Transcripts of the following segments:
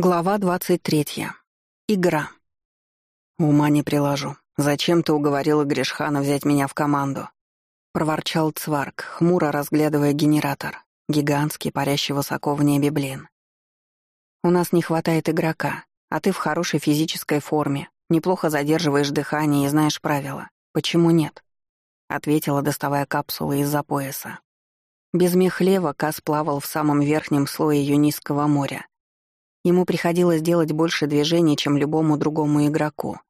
Глава 23. Игра. «Ума не приложу. Зачем ты уговорила Гришхана взять меня в команду?» — проворчал Цварк, хмуро разглядывая генератор, гигантский, парящий высоко в небе блин. «У нас не хватает игрока, а ты в хорошей физической форме, неплохо задерживаешь дыхание и знаешь правила. Почему нет?» — ответила, доставая капсулы из-за пояса. Без мехлева Кас плавал в самом верхнем слое ее низкого моря — Ему приходилось делать больше движений, чем любому другому игроку.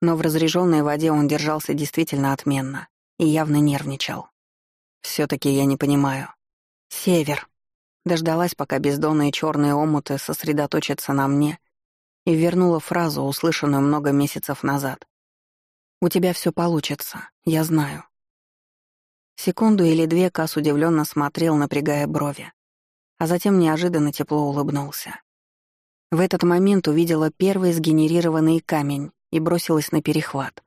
Но в разреженной воде он держался действительно отменно и явно нервничал. все таки я не понимаю. Север. Дождалась, пока бездонные черные омуты сосредоточатся на мне, и вернула фразу, услышанную много месяцев назад. «У тебя все получится, я знаю». Секунду или две Кас удивленно смотрел, напрягая брови, а затем неожиданно тепло улыбнулся. В этот момент увидела первый сгенерированный камень и бросилась на перехват.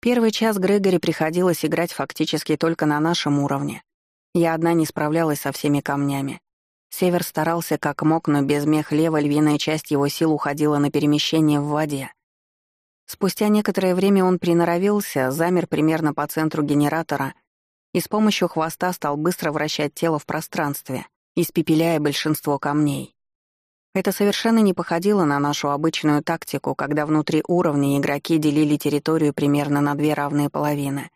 Первый час Грегори приходилось играть фактически только на нашем уровне. Я одна не справлялась со всеми камнями. Север старался как мог, но без мех лева львиная часть его сил уходила на перемещение в воде. Спустя некоторое время он приноровился, замер примерно по центру генератора и с помощью хвоста стал быстро вращать тело в пространстве, испепеляя большинство камней. Это совершенно не походило на нашу обычную тактику, когда внутри уровня игроки делили территорию примерно на две равные половины.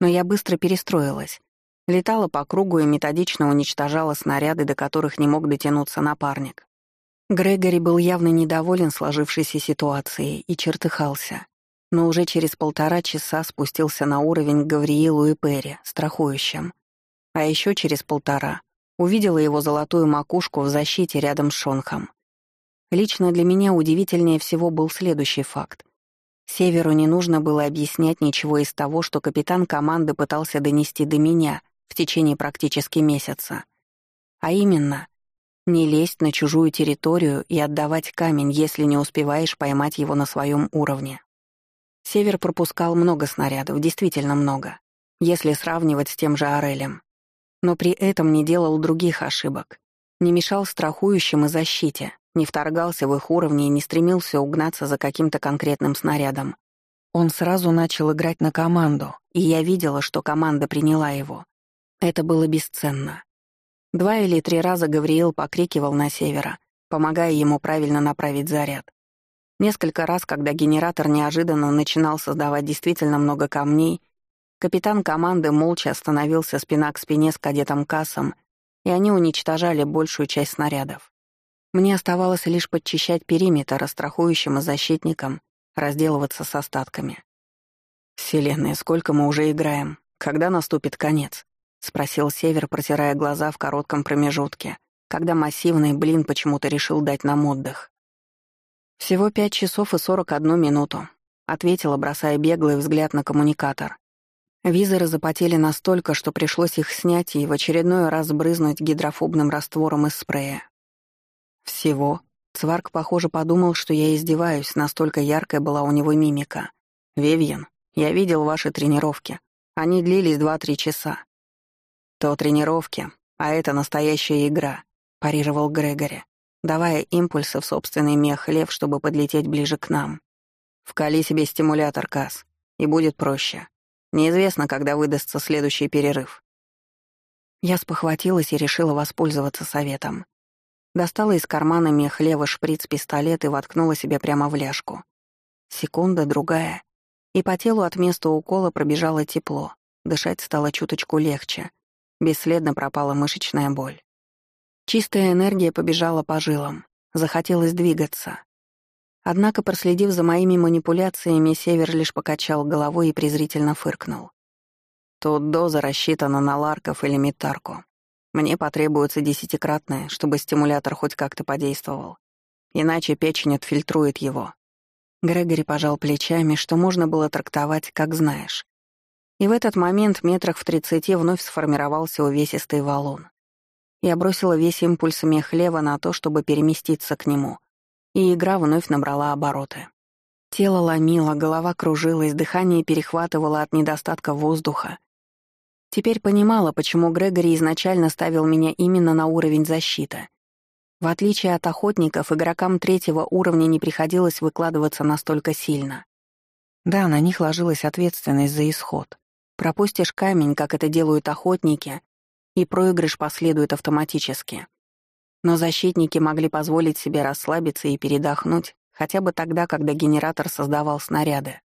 Но я быстро перестроилась. Летала по кругу и методично уничтожала снаряды, до которых не мог дотянуться напарник. Грегори был явно недоволен сложившейся ситуацией и чертыхался. Но уже через полтора часа спустился на уровень к Гавриилу и Перри, страхующим. А еще через полтора Увидела его золотую макушку в защите рядом с Шонхом. Лично для меня удивительнее всего был следующий факт. Северу не нужно было объяснять ничего из того, что капитан команды пытался донести до меня в течение практически месяца. А именно, не лезть на чужую территорию и отдавать камень, если не успеваешь поймать его на своем уровне. Север пропускал много снарядов, действительно много, если сравнивать с тем же Орелем но при этом не делал других ошибок, не мешал страхующим и защите, не вторгался в их уровни и не стремился угнаться за каким-то конкретным снарядом. Он сразу начал играть на команду, и я видела, что команда приняла его. Это было бесценно. Два или три раза Гавриил покрикивал на севера, помогая ему правильно направить заряд. Несколько раз, когда генератор неожиданно начинал создавать действительно много камней, Капитан команды молча остановился спина к спине с кадетом Кассом, и они уничтожали большую часть снарядов. Мне оставалось лишь подчищать периметр, страхующим и защитникам, разделываться с остатками. «Вселенная, сколько мы уже играем? Когда наступит конец?» — спросил Север, протирая глаза в коротком промежутке, когда массивный блин почему-то решил дать нам отдых. «Всего пять часов и сорок одну минуту», — ответила, бросая беглый взгляд на коммуникатор. Визоры запотели настолько, что пришлось их снять и в очередной раз брызнуть гидрофобным раствором из спрея. Всего. Цварк, похоже, подумал, что я издеваюсь, настолько яркая была у него мимика. «Вивьен, я видел ваши тренировки. Они длились два-три часа». «То тренировки, а это настоящая игра», — парировал Грегори, давая импульсы в собственный мех лев, чтобы подлететь ближе к нам. «Вкали себе стимулятор, Касс, и будет проще. Неизвестно, когда выдастся следующий перерыв. Я спохватилась и решила воспользоваться советом. Достала из кармана мех лево шприц-пистолет и воткнула себе прямо в ляжку. Секунда, другая. И по телу от места укола пробежало тепло. Дышать стало чуточку легче. Бесследно пропала мышечная боль. Чистая энергия побежала по жилам. Захотелось двигаться. Однако, проследив за моими манипуляциями, Север лишь покачал головой и презрительно фыркнул. Тут доза рассчитана на ларков или метарку. Мне потребуется десятикратная, чтобы стимулятор хоть как-то подействовал. Иначе печень отфильтрует его. Грегори пожал плечами, что можно было трактовать, как знаешь. И в этот момент метрах в тридцати вновь сформировался увесистый валун. Я бросила весь импульс мехлева на то, чтобы переместиться к нему — и игра вновь набрала обороты. Тело ломило, голова кружилась, дыхание перехватывало от недостатка воздуха. Теперь понимала, почему Грегори изначально ставил меня именно на уровень защиты. В отличие от охотников, игрокам третьего уровня не приходилось выкладываться настолько сильно. Да, на них ложилась ответственность за исход. Пропустишь камень, как это делают охотники, и проигрыш последует автоматически. Но защитники могли позволить себе расслабиться и передохнуть, хотя бы тогда, когда генератор создавал снаряды.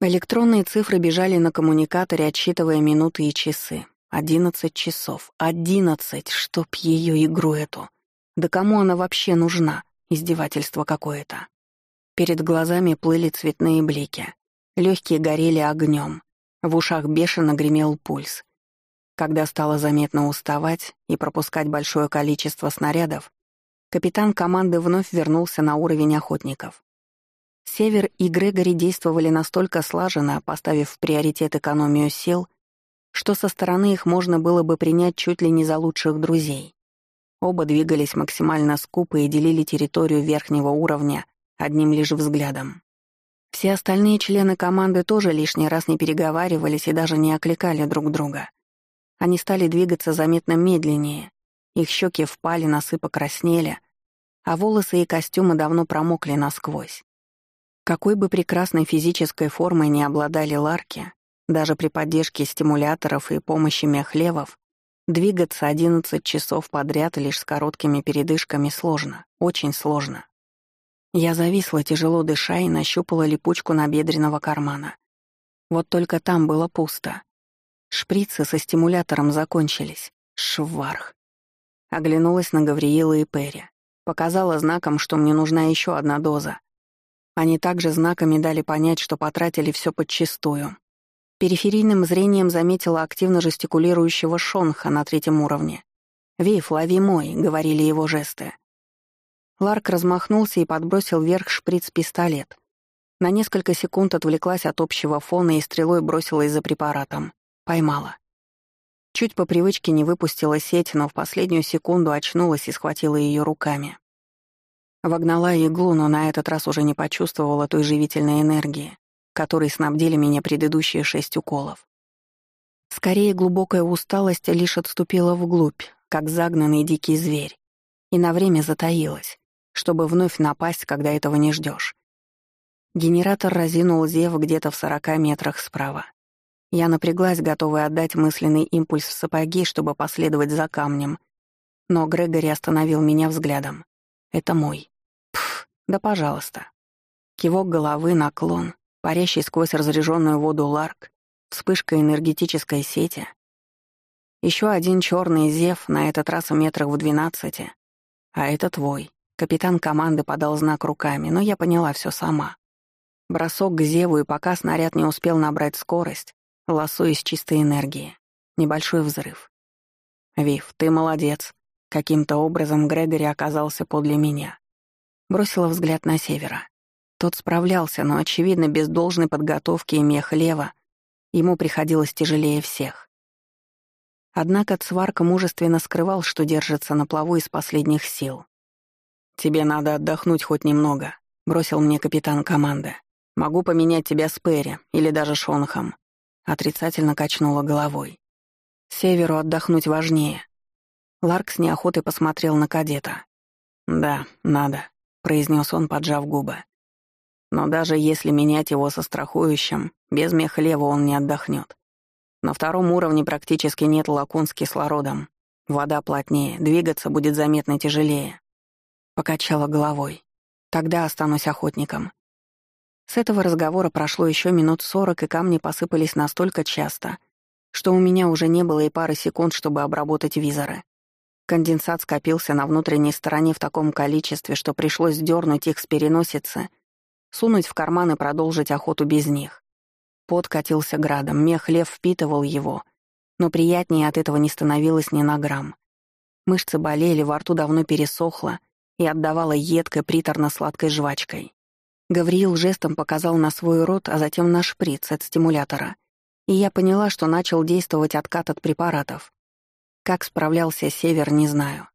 Электронные цифры бежали на коммуникаторе, отсчитывая минуты и часы. Одиннадцать часов. Одиннадцать! Чтоб ее игру эту! Да кому она вообще нужна? Издевательство какое-то. Перед глазами плыли цветные блики. Легкие горели огнем. В ушах бешено гремел пульс. Когда стало заметно уставать и пропускать большое количество снарядов, капитан команды вновь вернулся на уровень охотников. Север и Грегори действовали настолько слаженно, поставив в приоритет экономию сил, что со стороны их можно было бы принять чуть ли не за лучших друзей. Оба двигались максимально скупо и делили территорию верхнего уровня одним лишь взглядом. Все остальные члены команды тоже лишний раз не переговаривались и даже не окликали друг друга. Они стали двигаться заметно медленнее, их щеки впали, носы покраснели, а волосы и костюмы давно промокли насквозь. Какой бы прекрасной физической формой ни обладали ларки, даже при поддержке стимуляторов и помощи мехлевов, двигаться 11 часов подряд лишь с короткими передышками сложно, очень сложно. Я зависла, тяжело дыша, и нащупала липучку набедренного кармана. Вот только там было пусто. Шприцы со стимулятором закончились. Шварх. Оглянулась на Гавриила и Перри. Показала знаком, что мне нужна еще одна доза. Они также знаками дали понять, что потратили все подчистую. Периферийным зрением заметила активно жестикулирующего шонха на третьем уровне. «Вив, лови мой», — говорили его жесты. Ларк размахнулся и подбросил вверх шприц-пистолет. На несколько секунд отвлеклась от общего фона и стрелой бросилась за препаратом. Поймала. Чуть по привычке не выпустила сеть, но в последнюю секунду очнулась и схватила ее руками. Вогнала иглу, но на этот раз уже не почувствовала той живительной энергии, которой снабдили меня предыдущие шесть уколов. Скорее, глубокая усталость лишь отступила вглубь, как загнанный дикий зверь, и на время затаилась чтобы вновь напасть, когда этого не ждешь. Генератор разинул зев где-то в сорока метрах справа. Я напряглась, готовая отдать мысленный импульс в сапоги, чтобы последовать за камнем. Но Грегори остановил меня взглядом. «Это мой». Пф, да пожалуйста. Кивок головы, наклон, парящий сквозь разряженную воду ларк, вспышка энергетической сети. Еще один черный зев, на этот раз в метрах в двенадцати. А это твой. Капитан команды подал знак руками, но я поняла все сама. Бросок к Зеву, и пока снаряд не успел набрать скорость, лосо из чистой энергии. Небольшой взрыв. «Вив, ты молодец». Каким-то образом Грегори оказался подле меня. Бросила взгляд на севера. Тот справлялся, но, очевидно, без должной подготовки и мех лева ему приходилось тяжелее всех. Однако Цварка мужественно скрывал, что держится на плаву из последних сил. «Тебе надо отдохнуть хоть немного», — бросил мне капитан команды. «Могу поменять тебя с Перри или даже Шонхом». Отрицательно качнула головой. «Северу отдохнуть важнее». Ларк с неохотой посмотрел на кадета. «Да, надо», — произнес он, поджав губы. «Но даже если менять его со страхующим, без мехлева он не отдохнет. На втором уровне практически нет лакун с кислородом. Вода плотнее, двигаться будет заметно тяжелее. Покачала головой. Тогда останусь охотником. С этого разговора прошло еще минут сорок, и камни посыпались настолько часто, что у меня уже не было и пары секунд, чтобы обработать визоры. Конденсат скопился на внутренней стороне в таком количестве, что пришлось дернуть их с переносицы, сунуть в карман и продолжить охоту без них. Пот катился градом, мех лев впитывал его, но приятнее от этого не становилось ни на грамм. Мышцы болели, во рту давно пересохло, и отдавала едкой приторно-сладкой жвачкой. Гавриил жестом показал на свой рот, а затем на шприц от стимулятора. И я поняла, что начал действовать откат от препаратов. Как справлялся Север, не знаю.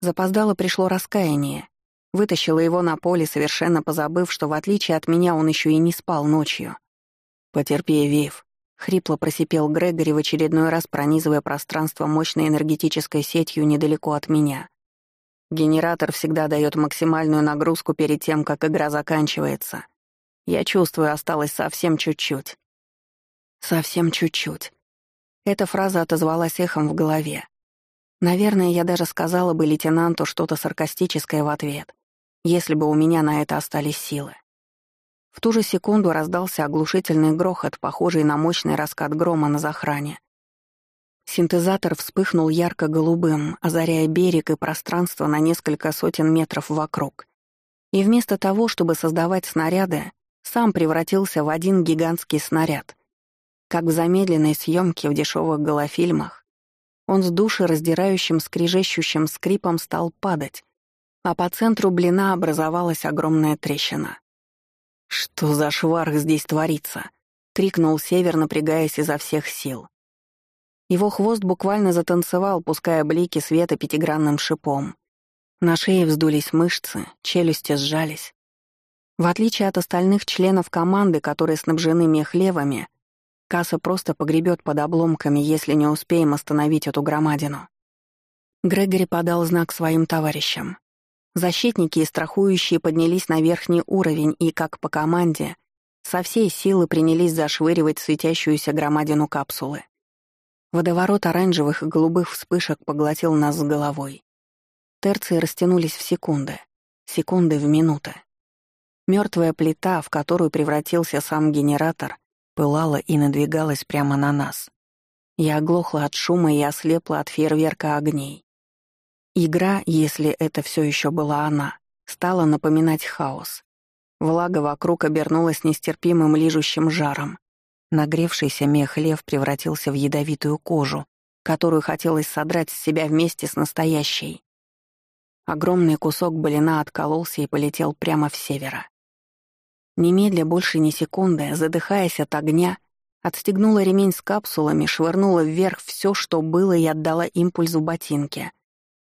Запоздало пришло раскаяние. Вытащила его на поле, совершенно позабыв, что в отличие от меня он еще и не спал ночью. «Потерпи, Вив», — хрипло просипел Грегори в очередной раз, пронизывая пространство мощной энергетической сетью недалеко от меня. Генератор всегда дает максимальную нагрузку перед тем, как игра заканчивается. Я чувствую, осталось совсем чуть-чуть. Совсем чуть-чуть. Эта фраза отозвалась эхом в голове. Наверное, я даже сказала бы лейтенанту что-то саркастическое в ответ, если бы у меня на это остались силы. В ту же секунду раздался оглушительный грохот, похожий на мощный раскат грома на захране. Синтезатор вспыхнул ярко-голубым, озаряя берег и пространство на несколько сотен метров вокруг. И вместо того, чтобы создавать снаряды, сам превратился в один гигантский снаряд. Как в замедленной съемке в дешевых голофильмах, он с душераздирающим скрижещущим скрипом стал падать, а по центру блина образовалась огромная трещина. «Что за шварх здесь творится?» — крикнул Север, напрягаясь изо всех сил. Его хвост буквально затанцевал, пуская блики света пятигранным шипом. На шее вздулись мышцы, челюсти сжались. В отличие от остальных членов команды, которые снабжены мехлевами, Касса просто погребет под обломками, если не успеем остановить эту громадину. Грегори подал знак своим товарищам. Защитники и страхующие поднялись на верхний уровень и, как по команде, со всей силы принялись зашвыривать светящуюся громадину капсулы. Водоворот оранжевых и голубых вспышек поглотил нас с головой. Терции растянулись в секунды, секунды в минуты. Мертвая плита, в которую превратился сам генератор, пылала и надвигалась прямо на нас. Я оглохла от шума и ослепла от фейерверка огней. Игра, если это все еще была она, стала напоминать хаос. Влага вокруг обернулась нестерпимым лижущим жаром. Нагревшийся мех лев превратился в ядовитую кожу, которую хотелось содрать с себя вместе с настоящей. Огромный кусок блина откололся и полетел прямо в севера. Немедля больше ни секунды, задыхаясь от огня, отстегнула ремень с капсулами, швырнула вверх все, что было, и отдала импульс в ботинке.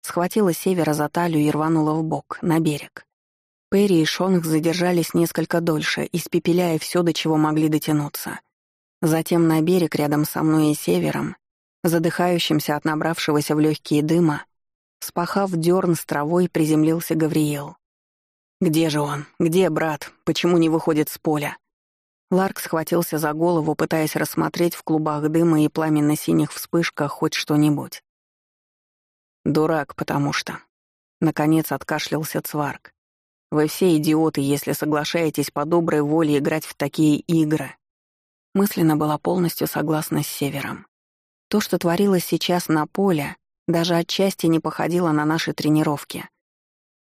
Схватила севера за талию и рванула в бок на берег. Перри и Шонг задержались несколько дольше, испепеляя все, до чего могли дотянуться. Затем на берег рядом со мной и севером, задыхающимся от набравшегося в легкие дыма, спахав дерн с травой, приземлился Гавриил. «Где же он? Где брат? Почему не выходит с поля?» Ларк схватился за голову, пытаясь рассмотреть в клубах дыма и пламенно-синих вспышках хоть что-нибудь. «Дурак, потому что...» Наконец откашлялся Цварк. «Вы все идиоты, если соглашаетесь по доброй воле играть в такие игры. Мысленно была полностью согласна с Севером. То, что творилось сейчас на поле, даже отчасти не походило на наши тренировки.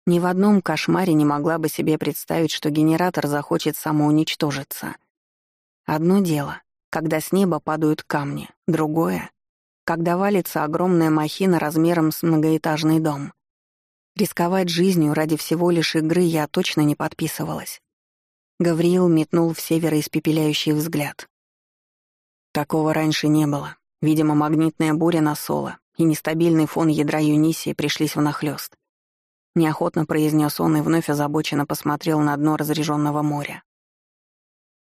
Ни в одном кошмаре не могла бы себе представить, что генератор захочет самоуничтожиться. Одно дело, когда с неба падают камни, другое — когда валится огромная махина размером с многоэтажный дом. Рисковать жизнью ради всего лишь игры я точно не подписывалась. Гавриил метнул в север испепеляющий взгляд. Такого раньше не было. Видимо, магнитная буря на Соло и нестабильный фон ядра Юнисии пришлись внахлёст. Неохотно произнес он и вновь озабоченно посмотрел на дно разреженного моря.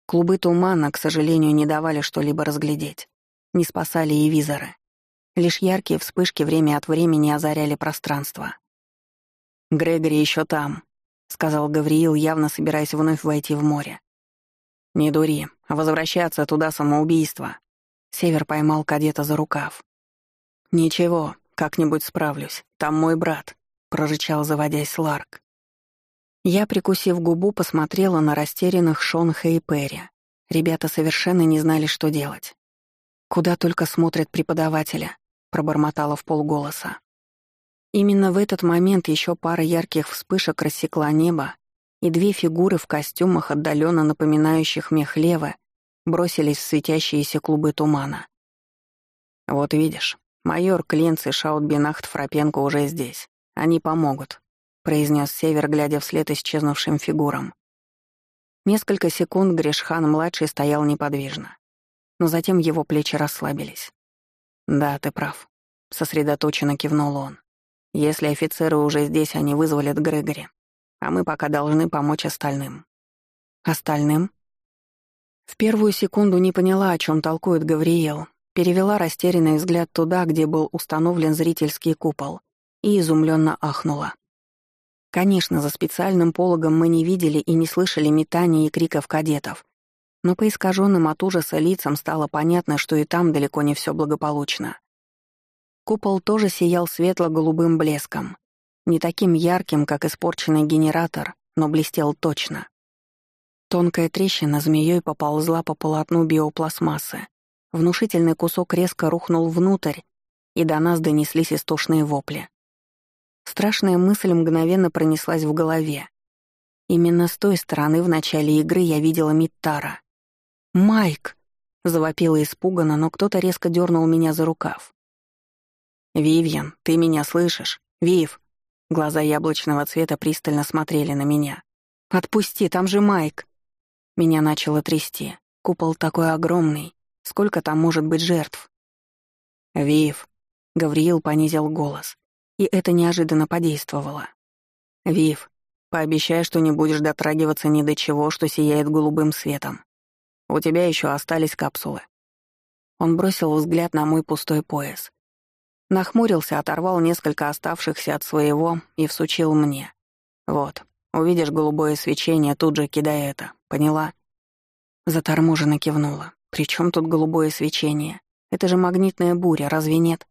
Клубы тумана, к сожалению, не давали что-либо разглядеть. Не спасали и визоры. Лишь яркие вспышки время от времени озаряли пространство. «Грегори еще там», — сказал Гавриил, явно собираясь вновь войти в море. «Не дури, возвращаться туда самоубийство». Север поймал кадета за рукав. «Ничего, как-нибудь справлюсь. Там мой брат», — прорычал, заводясь Ларк. Я, прикусив губу, посмотрела на растерянных Шонха и Перри. Ребята совершенно не знали, что делать. «Куда только смотрят преподавателя», — пробормотала в полголоса. Именно в этот момент еще пара ярких вспышек рассекла небо, и две фигуры в костюмах, отдаленно напоминающих мех лева, бросились в светящиеся клубы тумана. «Вот видишь, майор Клинц и Шаутбинахт Фрапенко уже здесь. Они помогут», — произнес Север, глядя вслед исчезнувшим фигурам. Несколько секунд Гришхан-младший стоял неподвижно, но затем его плечи расслабились. «Да, ты прав», — сосредоточенно кивнул он. «Если офицеры уже здесь, они вызволят Грегори а мы пока должны помочь остальным». «Остальным?» В первую секунду не поняла, о чем толкует Гавриэл, перевела растерянный взгляд туда, где был установлен зрительский купол, и изумленно ахнула. Конечно, за специальным пологом мы не видели и не слышали метаний и криков кадетов, но по искаженным от ужаса лицам стало понятно, что и там далеко не все благополучно. Купол тоже сиял светло-голубым блеском, не таким ярким, как испорченный генератор, но блестел точно. Тонкая трещина змеей поползла по полотну биопластмассы. Внушительный кусок резко рухнул внутрь, и до нас донеслись истошные вопли. Страшная мысль мгновенно пронеслась в голове. Именно с той стороны в начале игры я видела Миттара. «Майк!» — завопила испуганно, но кто-то резко дернул меня за рукав. «Вивьен, ты меня слышишь? Вив!» Глаза яблочного цвета пристально смотрели на меня. «Отпусти, там же Майк!» Меня начало трясти. Купол такой огромный. Сколько там может быть жертв? «Вив», — Гавриил понизил голос. И это неожиданно подействовало. «Вив, пообещай, что не будешь дотрагиваться ни до чего, что сияет голубым светом. У тебя еще остались капсулы». Он бросил взгляд на мой пустой пояс. Нахмурился, оторвал несколько оставшихся от своего и всучил мне. «Вот, увидишь голубое свечение, тут же кидай это. Поняла?» Заторможенно кивнула. «При чем тут голубое свечение? Это же магнитная буря, разве нет?»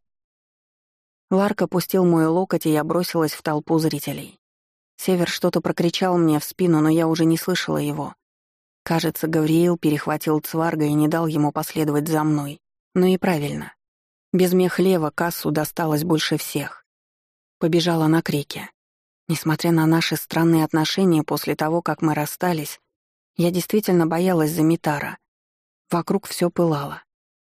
Ларк опустил мой локоть, и я бросилась в толпу зрителей. Север что-то прокричал мне в спину, но я уже не слышала его. Кажется, Гавриил перехватил Цварга и не дал ему последовать за мной. Ну и правильно. Без мехлева кассу досталось больше всех. Побежала на крики. Несмотря на наши странные отношения после того, как мы расстались, я действительно боялась за Митара. Вокруг все пылало.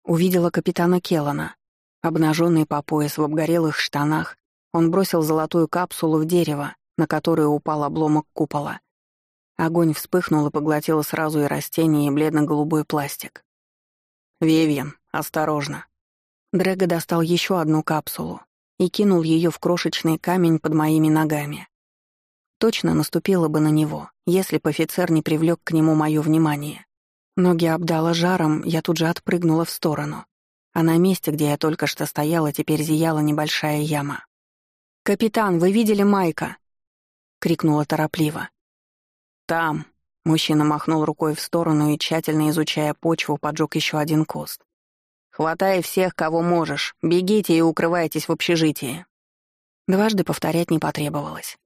Увидела капитана Келлана. Обнаженный по пояс в обгорелых штанах, он бросил золотую капсулу в дерево, на которое упал обломок купола. Огонь вспыхнул и поглотил сразу и растения, и бледно-голубой пластик. «Вивьен, осторожно!» Дрэго достал еще одну капсулу и кинул ее в крошечный камень под моими ногами точно наступила бы на него, если бы офицер не привлек к нему мое внимание. Ноги обдала жаром, я тут же отпрыгнула в сторону. А на месте, где я только что стояла, теперь зияла небольшая яма. «Капитан, вы видели Майка?» — крикнула торопливо. «Там», — мужчина махнул рукой в сторону и, тщательно изучая почву, поджег еще один куст. «Хватай всех, кого можешь. Бегите и укрывайтесь в общежитии». Дважды повторять не потребовалось.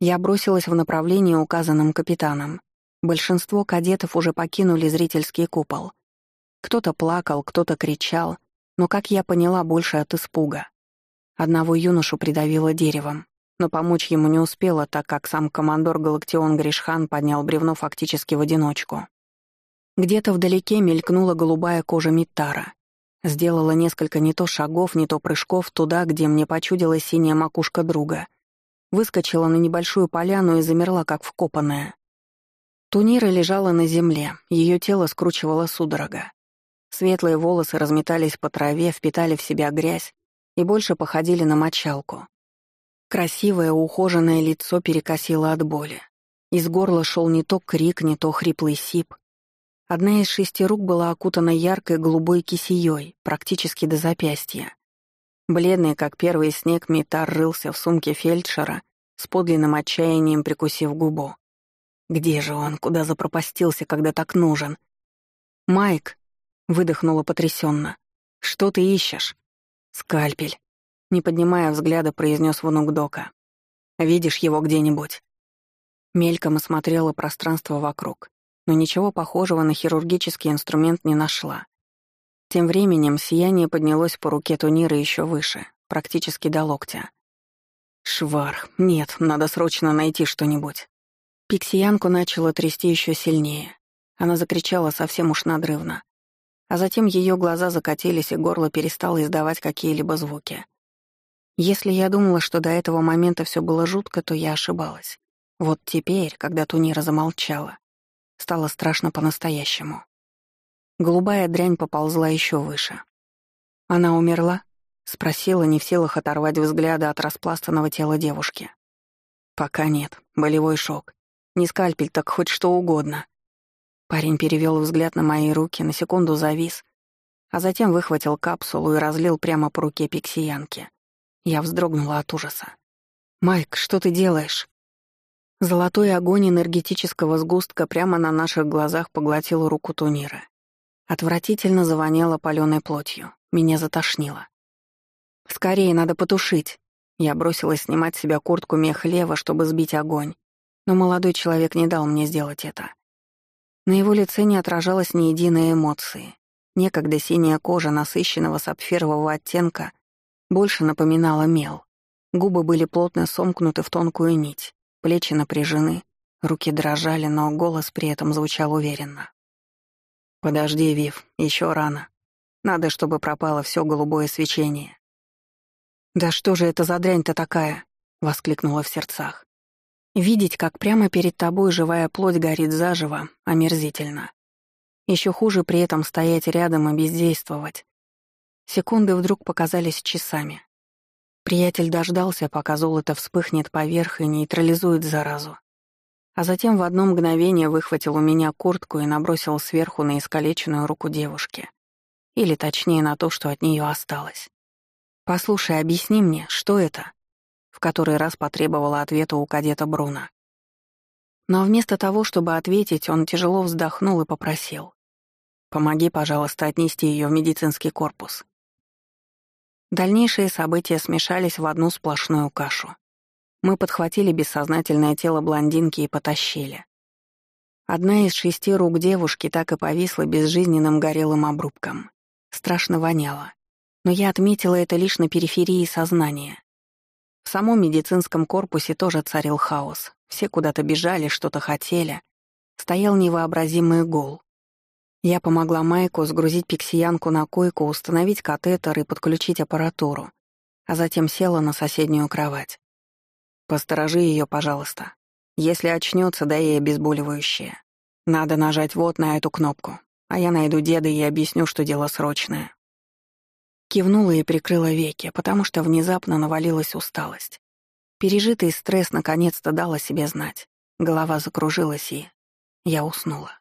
Я бросилась в направлении, указанном капитаном. Большинство кадетов уже покинули зрительский купол. Кто-то плакал, кто-то кричал, но, как я поняла, больше от испуга. Одного юношу придавило деревом, но помочь ему не успела, так как сам командор Галактион Гришхан поднял бревно фактически в одиночку. Где-то вдалеке мелькнула голубая кожа Миттара. Сделала несколько не то шагов, не то прыжков туда, где мне почудилась синяя макушка друга — выскочила на небольшую поляну и замерла, как вкопанная. Тунира лежала на земле, ее тело скручивало судорога. Светлые волосы разметались по траве, впитали в себя грязь и больше походили на мочалку. Красивое ухоженное лицо перекосило от боли. Из горла шел не то крик, не то хриплый сип. Одна из шести рук была окутана яркой голубой кисеей, практически до запястья. Бледный, как первый снег, Митар рылся в сумке фельдшера, с подлинным отчаянием прикусив губу. «Где же он? Куда запропастился, когда так нужен?» «Майк!» — выдохнула потрясенно. «Что ты ищешь?» «Скальпель!» — не поднимая взгляда, произнес внук Дока. «Видишь его где-нибудь?» Мельком осмотрела пространство вокруг, но ничего похожего на хирургический инструмент не нашла. Тем временем сияние поднялось по руке Тунира еще выше, практически до локтя. «Шварх, нет, надо срочно найти что-нибудь». Пиксиянку начала трясти еще сильнее. Она закричала совсем уж надрывно. А затем ее глаза закатились, и горло перестало издавать какие-либо звуки. Если я думала, что до этого момента все было жутко, то я ошибалась. Вот теперь, когда Тунира замолчала, стало страшно по-настоящему. Голубая дрянь поползла еще выше. «Она умерла?» — спросила, не в силах оторвать взгляда от распластанного тела девушки. «Пока нет. Болевой шок. Не скальпель, так хоть что угодно». Парень перевел взгляд на мои руки, на секунду завис, а затем выхватил капсулу и разлил прямо по руке пиксиянки. Я вздрогнула от ужаса. «Майк, что ты делаешь?» Золотой огонь энергетического сгустка прямо на наших глазах поглотил руку Тунира. Отвратительно завоняло палёной плотью. Меня затошнило. «Скорее, надо потушить!» Я бросилась снимать с себя куртку мех лева, чтобы сбить огонь, но молодой человек не дал мне сделать это. На его лице не отражалось ни единой эмоции. Некогда синяя кожа насыщенного сапфирового оттенка больше напоминала мел. Губы были плотно сомкнуты в тонкую нить, плечи напряжены, руки дрожали, но голос при этом звучал уверенно. «Подожди, Вив, еще рано. Надо, чтобы пропало все голубое свечение». «Да что же это за дрянь-то такая?» — воскликнула в сердцах. «Видеть, как прямо перед тобой живая плоть горит заживо, омерзительно. Еще хуже при этом стоять рядом и бездействовать. Секунды вдруг показались часами. Приятель дождался, пока золото вспыхнет поверх и нейтрализует заразу а затем в одно мгновение выхватил у меня куртку и набросил сверху на искалеченную руку девушки. Или точнее на то, что от нее осталось. «Послушай, объясни мне, что это?» В который раз потребовала ответа у кадета Бруна. Но вместо того, чтобы ответить, он тяжело вздохнул и попросил. «Помоги, пожалуйста, отнести ее в медицинский корпус». Дальнейшие события смешались в одну сплошную кашу. Мы подхватили бессознательное тело блондинки и потащили. Одна из шести рук девушки так и повисла безжизненным горелым обрубком. Страшно воняло. Но я отметила это лишь на периферии сознания. В самом медицинском корпусе тоже царил хаос. Все куда-то бежали, что-то хотели. Стоял невообразимый гул. Я помогла Майку сгрузить пиксиянку на койку, установить катетер и подключить аппаратуру, а затем села на соседнюю кровать. Посторожи ее, пожалуйста. Если очнется, дай ей обезболивающее. Надо нажать вот на эту кнопку, а я найду деда и объясню, что дело срочное. Кивнула и прикрыла веки, потому что внезапно навалилась усталость. Пережитый стресс наконец-то дал себе знать. Голова закружилась, и я уснула.